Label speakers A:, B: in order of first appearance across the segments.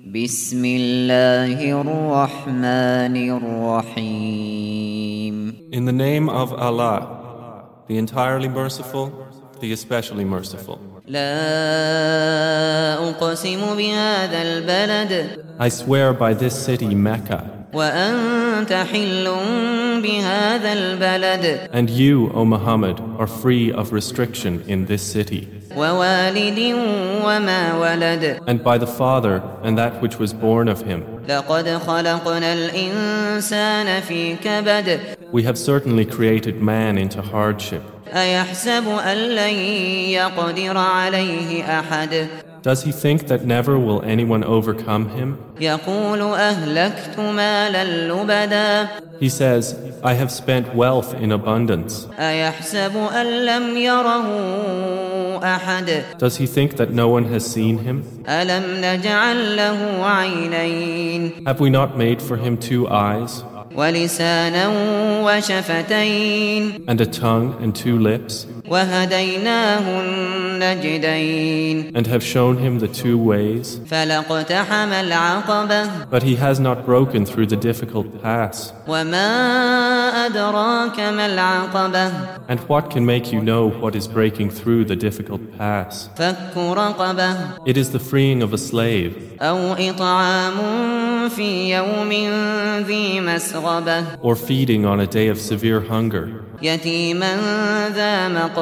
A: بسم الله الرحمن الرحيم
B: In the name of Allah, the entirely merciful, the especially merciful.
A: لا أقسم بهذا البلد
B: I swear by this city, Mecca, And you, O Muhammad, are free of restriction in this city. And by the Father and that which was born of him. We have certainly created man into hardship. Does he think that never will anyone overcome him? He says, I have spent wealth in abundance. Does he think that no one has seen him? Have we not made for him two eyes? And a tongue and two lips?
A: وهديناه النجدين
B: and have shown him the two ways?
A: فلاقتحم العقبة
B: But he has not broken through the difficult pass.
A: وما أدراك ما العقبة
B: And what can make you know what is breaking through the difficult pass?
A: فك رقبة
B: It is the freeing of a slave,
A: أو إطعام في يوم ذي مسغبة
B: or feeding on a day of severe hunger,
A: يتيما ذا مقربة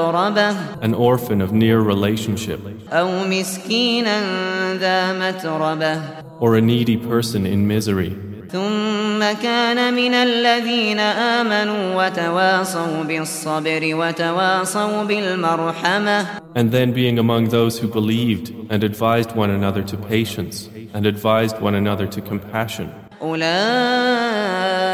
B: an orphan of near relationship,
A: أو مسكينا ذا متربة
B: or a needy person in misery.
A: ثم كان من الذين آمنوا وتواصوا بالصبر وتواصوا بالمرحمة
B: And then being among those who believed and advised one another to patience and advised one another to compassion.
A: أولئك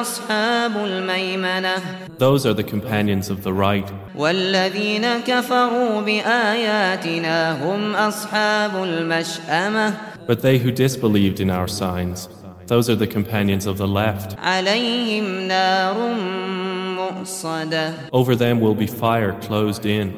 A: أصحاب الميمنة
B: Those are the companions of the right.
A: والذين كفروا بآياتنا هم أصحاب المشأمة
B: But they who disbelieved in our signs, those are the companions of the left.
A: عليهم نار مؤصدة
B: Over them will be fire closed in.